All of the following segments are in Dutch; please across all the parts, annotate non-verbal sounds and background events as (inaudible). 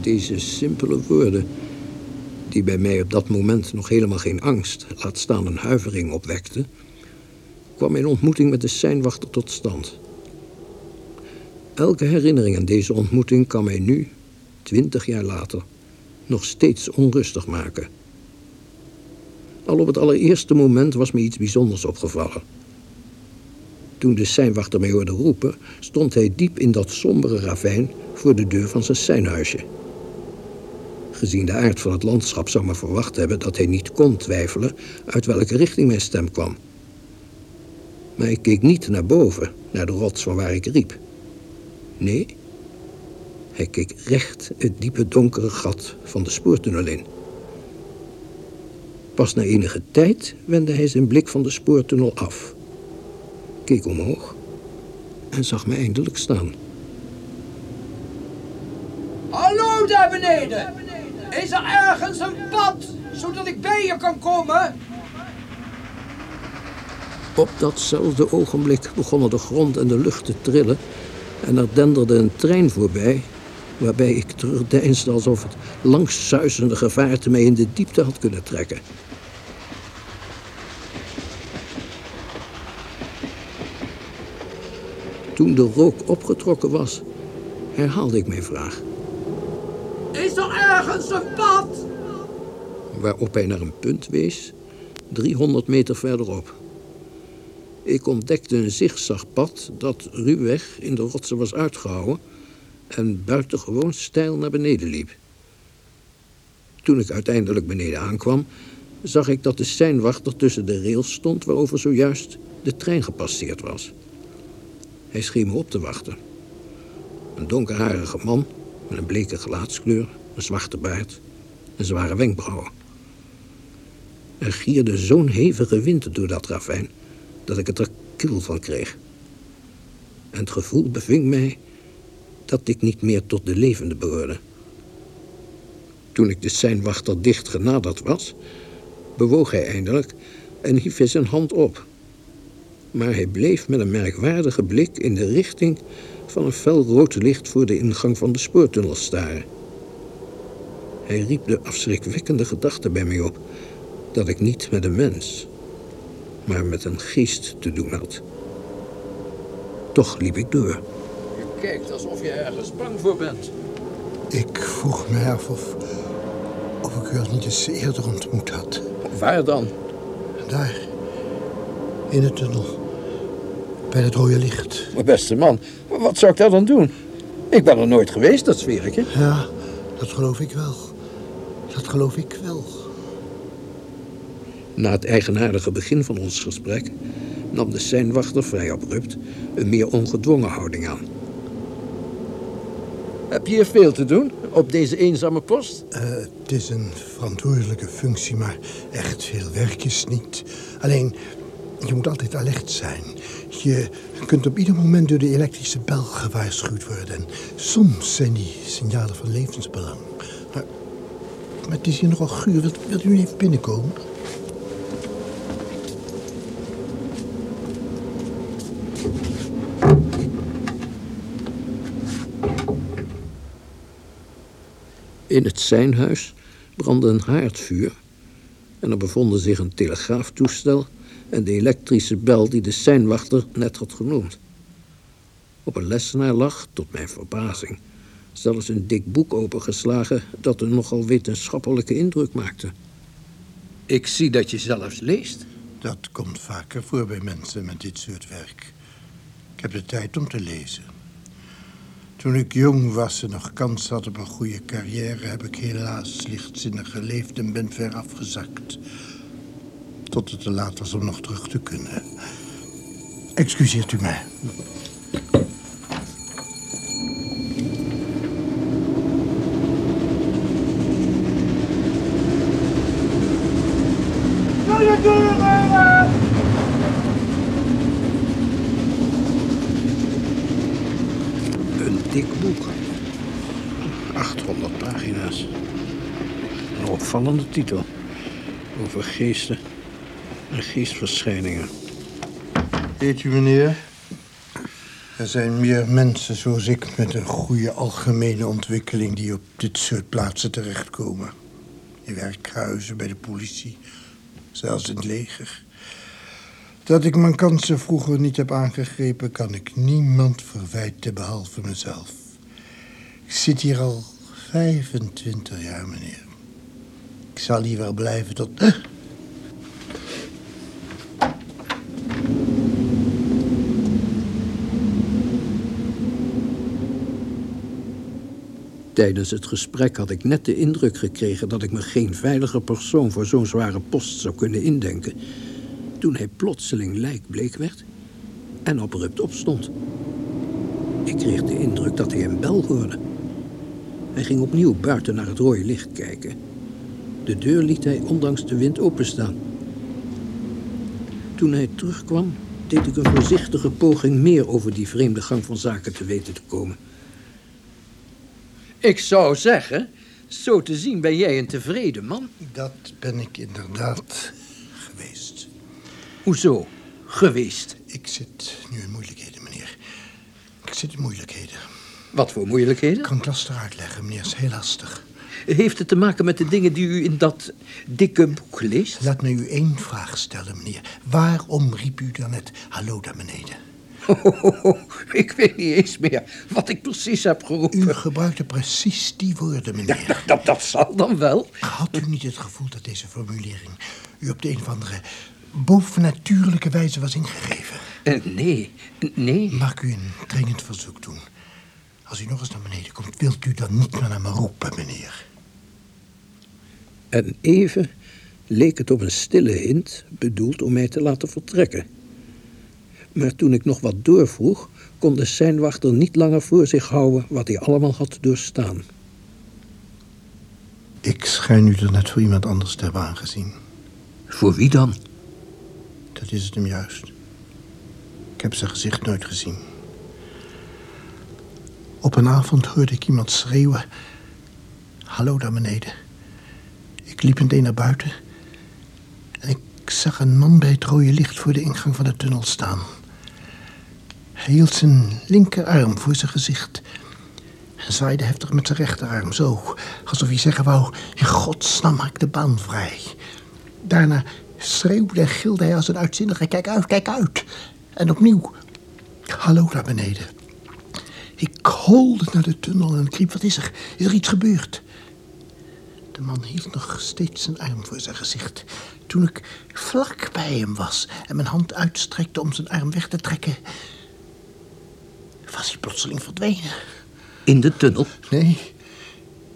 deze simpele woorden... die bij mij op dat moment nog helemaal geen angst, laat staan een huivering opwekte... kwam mijn ontmoeting met de seinwachter tot stand. Elke herinnering aan deze ontmoeting kan mij nu, twintig jaar later, nog steeds onrustig maken. Al op het allereerste moment was me iets bijzonders opgevallen. Toen de seinwachter mij hoorde roepen, stond hij diep in dat sombere ravijn voor de deur van zijn seinhuisje. Gezien de aard van het landschap zou men verwacht hebben dat hij niet kon twijfelen uit welke richting mijn stem kwam. Maar ik keek niet naar boven, naar de rots van waar ik riep. Nee, hij keek recht het diepe donkere gat van de spoortunnel in. Pas na enige tijd wendde hij zijn blik van de spoortunnel af. Keek omhoog en zag me eindelijk staan. Hallo daar beneden! Is er ergens een pad, zodat ik bij je kan komen? Op datzelfde ogenblik begonnen de grond en de lucht te trillen... en er denderde een trein voorbij... waarbij ik terugdeinsde alsof het langsuizende gevaarte mij in de diepte had kunnen trekken. Toen de rook opgetrokken was, herhaalde ik mijn vraag. Is er ergens een pad? Waarop hij naar een punt wees, 300 meter verderop. Ik ontdekte een zigzagpad dat ruwweg in de rotsen was uitgehouwen en buitengewoon steil naar beneden liep. Toen ik uiteindelijk beneden aankwam, zag ik dat de seinwachter tussen de rails stond waarover zojuist de trein gepasseerd was. Hij scheen me op te wachten. Een donkerharige man met een bleke gelaatskleur, een zwarte baard en zware wenkbrauwen. Er gierde zo'n hevige wind door dat ravijn dat ik het er kil van kreeg. En het gevoel beving mij dat ik niet meer tot de levende behoorde. Toen ik de seinwachter dicht genaderd was, bewoog hij eindelijk en hief hij zijn hand op. Maar hij bleef met een merkwaardige blik in de richting van een fel rood licht voor de ingang van de spoortunnel staren. Hij riep de afschrikwekkende gedachte bij mij op dat ik niet met een mens, maar met een geest te doen had. Toch liep ik door. Je kijkt alsof je ergens bang voor bent. Ik vroeg me af of, of ik u al niet eens eerder ontmoet had. Waar dan? Daar, in de tunnel. Bij het rode licht. Mijn beste man, wat zou ik daar dan doen? Ik ben er nooit geweest, dat zweer ik je. Ja, dat geloof ik wel. Dat geloof ik wel. Na het eigenaardige begin van ons gesprek nam de seinwachter vrij abrupt een meer ongedwongen houding aan. Heb je hier veel te doen op deze eenzame post? Uh, het is een verantwoordelijke functie, maar echt veel werk is niet. Alleen, je moet altijd alert zijn. Je kunt op ieder moment door de elektrische bel gewaarschuwd worden. En soms zijn die signalen van levensbelang. Maar, maar het is hier nogal guur. Wilt, u even binnenkomen? In het seinhuis brandde een haardvuur en er bevonden zich een telegraaftoestel en de elektrische bel die de seinwachter net had genoemd. Op een lessenaar lag, tot mijn verbazing, zelfs een dik boek opengeslagen dat een nogal wetenschappelijke indruk maakte. Ik zie dat je zelfs leest. Dat komt vaker voor bij mensen met dit soort werk. Ik heb de tijd om te lezen. Toen ik jong was en nog kans had op een goede carrière... heb ik helaas lichtzinnig geleefd en ben ver afgezakt. Tot het te laat was om nog terug te kunnen. Excuseert u mij. Een dik boek. 800 pagina's. Een opvallende titel. Over geesten en geestverschijningen. Heet u meneer? Er zijn meer mensen zoals ik met een goede algemene ontwikkeling... die op dit soort plaatsen terechtkomen. In werkhuizen, bij de politie, zelfs in het leger. Dat ik mijn kansen vroeger niet heb aangegrepen... kan ik niemand verwijten behalve mezelf. Ik zit hier al 25 jaar, meneer. Ik zal hier wel blijven tot... Tijdens het gesprek had ik net de indruk gekregen dat ik me geen veiliger persoon voor zo'n zware post zou kunnen indenken. Toen hij plotseling lijkbleek werd en abrupt opstond. Ik kreeg de indruk dat hij een bel hoorde. Hij ging opnieuw buiten naar het rode licht kijken. De deur liet hij ondanks de wind openstaan. Toen hij terugkwam, deed ik een voorzichtige poging meer over die vreemde gang van zaken te weten te komen. Ik zou zeggen, zo te zien ben jij een tevreden man. Dat ben ik inderdaad geweest. Hoezo geweest? Ik zit nu in moeilijkheden, meneer. Ik zit in moeilijkheden. Wat voor moeilijkheden? Ik kan het lastig uitleggen, meneer. Het is heel lastig. Heeft het te maken met de dingen die u in dat dikke boek leest? Laat me u één vraag stellen, meneer. Waarom riep u daarnet hallo daar beneden? Oh, (laughs) ik weet niet eens meer wat ik precies heb geroepen. U gebruikte precies die woorden, meneer. Ja, dat, dat zal dan wel. Had u niet het gevoel dat deze formulering u op de een of andere bovennatuurlijke wijze was ingegeven? Uh, nee, nee. Mag ik u een dringend verzoek doen? Als u nog eens naar beneden komt, wilt u dan niet meer naar me roepen, meneer? En even leek het op een stille hint, bedoeld om mij te laten vertrekken. Maar toen ik nog wat doorvroeg, kon de seinwachter niet langer voor zich houden wat hij allemaal had doorstaan. Ik schijn u er net voor iemand anders te hebben aangezien. Voor wie dan? Dat is het hem juist. Ik heb zijn gezicht nooit gezien. Op een avond hoorde ik iemand schreeuwen. Hallo daar beneden. Ik liep meteen naar buiten. En ik zag een man bij het rode licht voor de ingang van de tunnel staan. Hij hield zijn linkerarm voor zijn gezicht. En zwaaide heftig met zijn rechterarm, zo. Alsof hij zeggen wou, in godsnaam maak de baan vrij. Daarna schreeuwde en gilde hij als een uitzinnige, kijk uit, kijk uit. En opnieuw, hallo daar beneden. Ik holde naar de tunnel en riep, wat is er? Is er iets gebeurd? De man hield nog steeds zijn arm voor zijn gezicht. Toen ik vlak bij hem was en mijn hand uitstrekte om zijn arm weg te trekken... was hij plotseling verdwenen. In de tunnel? Nee,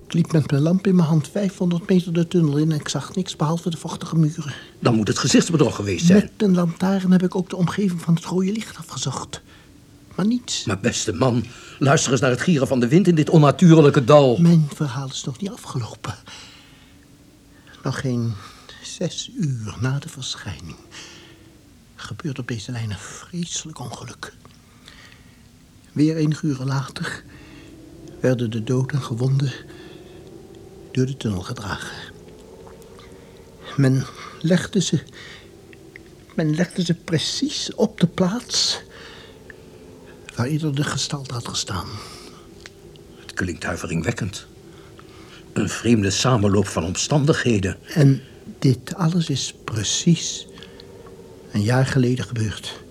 ik liep met mijn lamp in mijn hand 500 meter de tunnel in... en ik zag niks behalve de vochtige muren. Dan moet het gezichtsbedrog geweest zijn. Met een lantaarn heb ik ook de omgeving van het rode licht afgezocht. Maar niets. Maar beste man, luister eens naar het gieren van de wind in dit onnatuurlijke dal. Mijn verhaal is nog niet afgelopen. Nog geen zes uur na de verschijning gebeurt op deze lijn een vreselijk ongeluk. Weer enige uren later werden de doden en gewonden door de tunnel gedragen. Men legde ze, men legde ze precies op de plaats waar ieder de gestalte had gestaan. Het klinkt huiveringwekkend. Een vreemde samenloop van omstandigheden. En dit alles is precies een jaar geleden gebeurd.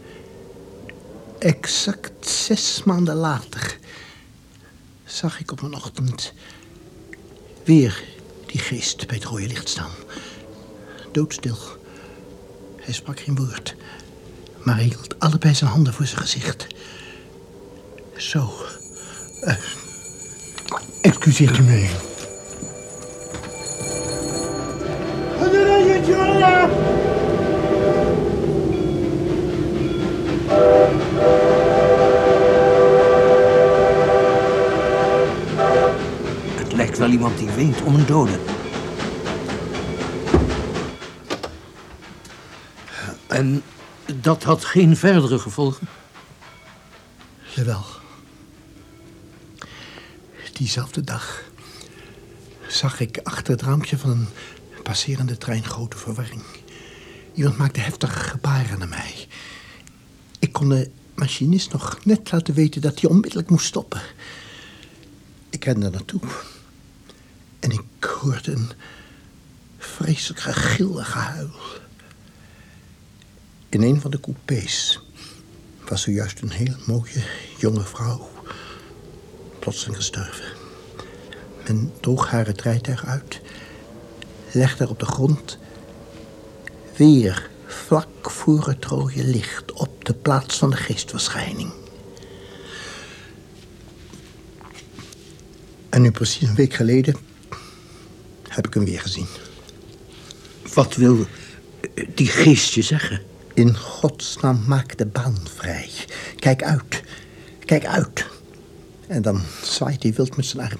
Exact zes maanden later zag ik op een ochtend weer die geest bij het rode licht staan. Doodstil. Hij sprak geen woord, maar hij hield allebei zijn handen voor zijn gezicht. Zo. Uh, excuseert u me. Wel iemand die weent om een dode. En dat had geen verdere gevolgen? Jawel. Diezelfde dag zag ik achter het raampje van een passerende trein grote verwarring. Iemand maakte heftige gebaren naar mij. Ik kon de machinist nog net laten weten dat hij onmiddellijk moest stoppen. Ik rende naartoe. En ik hoorde een vreselijk gegil gehuil. In een van de coupés was zojuist een heel mooie jonge vrouw plotseling gestorven. Men droeg haar het rijtuig uit, legde haar op de grond, weer vlak voor het rode licht op de plaats van de geestverschijning. En nu precies een week geleden heb ik hem weer gezien. Wat wil die geest je zeggen? In godsnaam maak de baan vrij. Kijk uit. Kijk uit. En dan zwaait hij wild met zijn arm.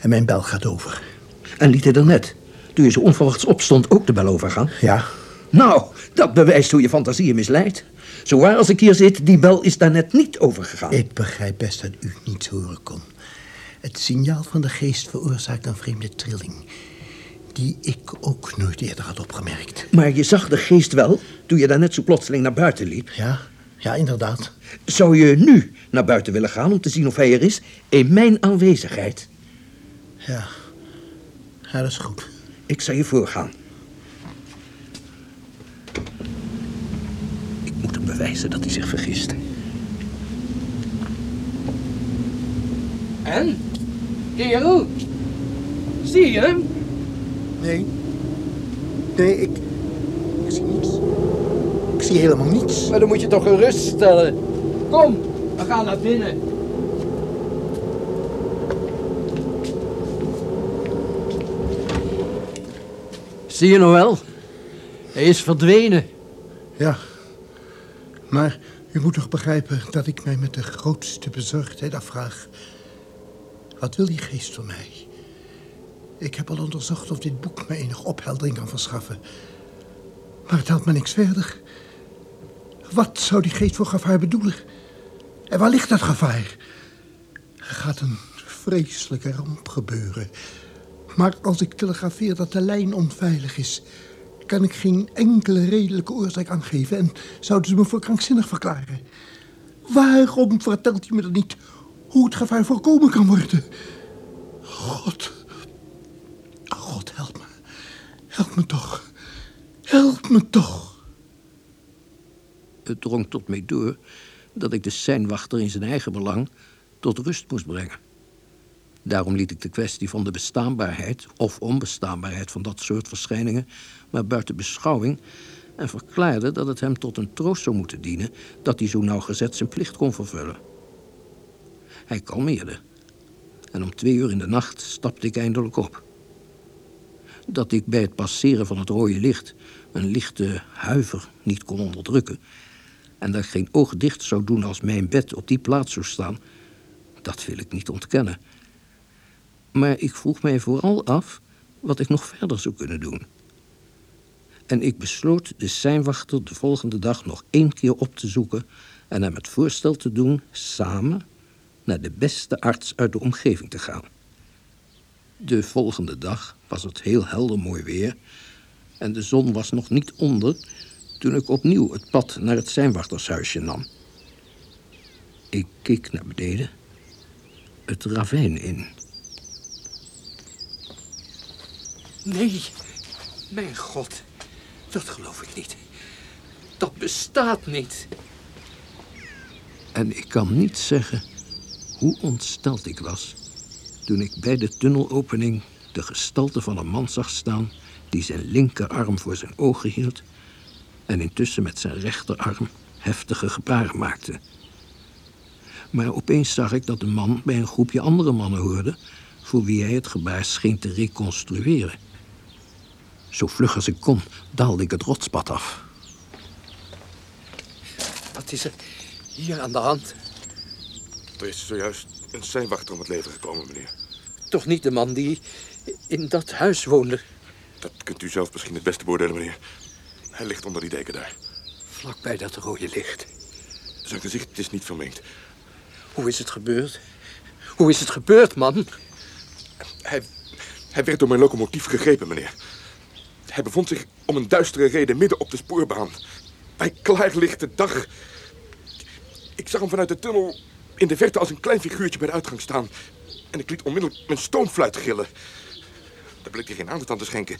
En mijn bel gaat over. En liet hij er net, toen je zo onverwachts opstond, ook de bel overgaan? Ja. Nou, dat bewijst hoe je fantasie je misleidt. Zowaar als ik hier zit, die bel is daar net niet overgegaan. Ik begrijp best dat u niets horen kon. Het signaal van de geest veroorzaakt een vreemde trilling. Die ik ook nooit eerder had opgemerkt. Maar je zag de geest wel, toen je daar net zo plotseling naar buiten liep. Ja, ja, inderdaad. Zou je nu naar buiten willen gaan om te zien of hij er is, in mijn aanwezigheid? Ja, ja dat is goed. Ik zal je voorgaan. Ik moet hem bewijzen dat hij zich vergist. En? Kerel? Zie je hem? Nee. Nee, ik... Ik zie niets. Ik zie helemaal niets. Maar dan moet je toch gerust stellen. Kom, we gaan naar binnen. Zie je nog wel? Hij is verdwenen. Ja. Maar u moet toch begrijpen dat ik mij met de grootste bezorgdheid afvraag... Wat wil die geest van mij? Ik heb al onderzocht of dit boek me enig opheldering kan verschaffen. Maar het helpt me niks verder. Wat zou die geest voor gevaar bedoelen? En waar ligt dat gevaar? Er gaat een vreselijke ramp gebeuren. Maar als ik telegrafeer dat de lijn onveilig is... kan ik geen enkele redelijke oorzaak aangeven... en zouden ze me voor krankzinnig verklaren. Waarom vertelt u me dan niet hoe het gevaar voorkomen kan worden? God... God, help me. Help me toch. Help me toch. Het drong tot mij door dat ik de seinwachter in zijn eigen belang tot rust moest brengen. Daarom liet ik de kwestie van de bestaanbaarheid of onbestaanbaarheid van dat soort verschijningen maar buiten beschouwing en verklaarde dat het hem tot een troost zou moeten dienen dat hij zo nauwgezet zijn plicht kon vervullen. Hij kalmeerde en om twee uur in de nacht stapte ik eindelijk op. Dat ik bij het passeren van het rode licht een lichte huiver niet kon onderdrukken en dat ik geen oog dicht zou doen als mijn bed op die plaats zou staan, dat wil ik niet ontkennen. Maar ik vroeg mij vooral af wat ik nog verder zou kunnen doen. En ik besloot de seinwachter de volgende dag nog één keer op te zoeken en hem het voorstel te doen samen naar de beste arts uit de omgeving te gaan. De volgende dag was het heel helder mooi weer en de zon was nog niet onder toen ik opnieuw het pad naar het seinwachtershuisje nam. Ik keek naar beneden, het ravijn in. Nee, mijn god, dat geloof ik niet. Dat bestaat niet. En ik kan niet zeggen hoe ontsteld ik was toen ik bij de tunnelopening de gestalte van een man zag staan die zijn linkerarm voor zijn ogen hield en intussen met zijn rechterarm heftige gebaren maakte. Maar opeens zag ik dat de man bij een groepje andere mannen hoorde voor wie hij het gebaar scheen te reconstrueren. Zo vlug als ik kon, daalde ik het rotspad af. Wat is er hier aan de hand? Er is zojuist een seinwachter om het leven gekomen, meneer. Toch niet de man die in dat huis woonde? Dat kunt u zelf misschien het beste beoordelen, meneer. Hij ligt onder die deken daar. Vlak bij dat rode licht. Zijn gezicht is niet vermengd. Hoe is het gebeurd? Hoe is het gebeurd, man? Hij, hij werd door mijn locomotief gegrepen, meneer. Hij bevond zich om een duistere reden midden op de spoorbaan. Bij klaarlichte dag. Ik zag hem vanuit de tunnel in de verte als een klein figuurtje bij de uitgang staan. En ik liet onmiddellijk mijn stoomfluit gillen. Daar bleek hij geen aandacht aan te schenken.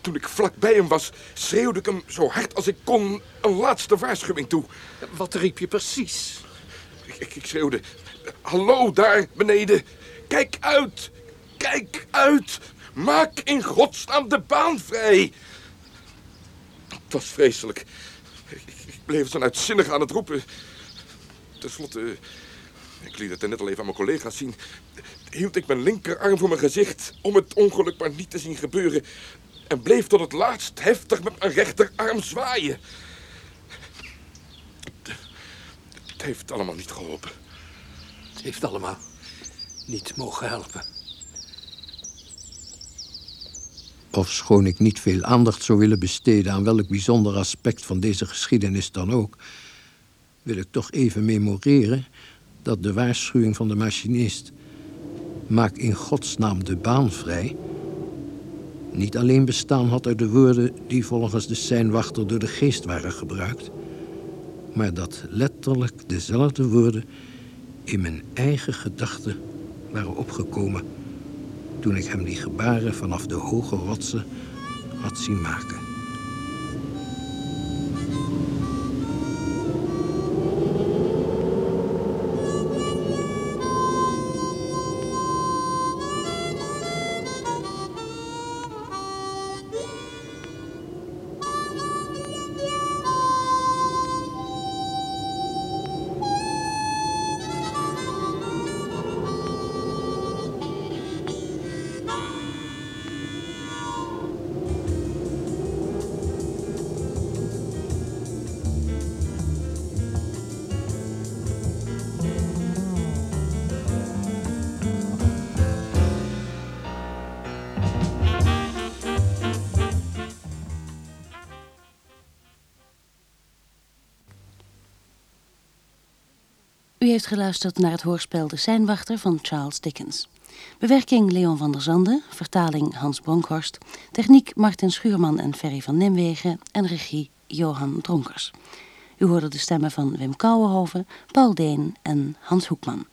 Toen ik vlak bij hem was, schreeuwde ik hem zo hard als ik kon een laatste waarschuwing toe. Wat riep je precies? Ik, ik, ik schreeuwde, hallo daar beneden. Kijk uit, kijk uit. Maak in godsnaam de baan vrij. Het was vreselijk. Ik, ik bleef zo uitzinnig aan het roepen. Ten slotte, ik liet het er net al even aan mijn collega's zien... hield ik mijn linkerarm voor mijn gezicht... om het ongeluk maar niet te zien gebeuren... en bleef tot het laatst heftig met mijn rechterarm zwaaien. Het heeft allemaal niet geholpen. Het heeft allemaal niet mogen helpen. Ofschoon ik niet veel aandacht zou willen besteden aan welk bijzonder aspect van deze geschiedenis dan ook, wil ik toch even memoreren dat de waarschuwing van de machinist maak in godsnaam de baan vrij niet alleen bestaan had uit de woorden die volgens de seinwachter door de geest waren gebruikt, maar dat letterlijk dezelfde woorden in mijn eigen gedachten waren opgekomen toen ik hem die gebaren vanaf de hoge rotsen had zien maken. Heeft geluisterd naar het hoorspel De Seinwachter van Charles Dickens. Bewerking Leon van der Zande, vertaling Hans Bronkhorst, techniek Martin Schuurman en Ferry van Nimwegen en regie Johan Dronkers. U hoorde de stemmen van Wim Kouwenhoven, Paul Deen en Hans Hoekman.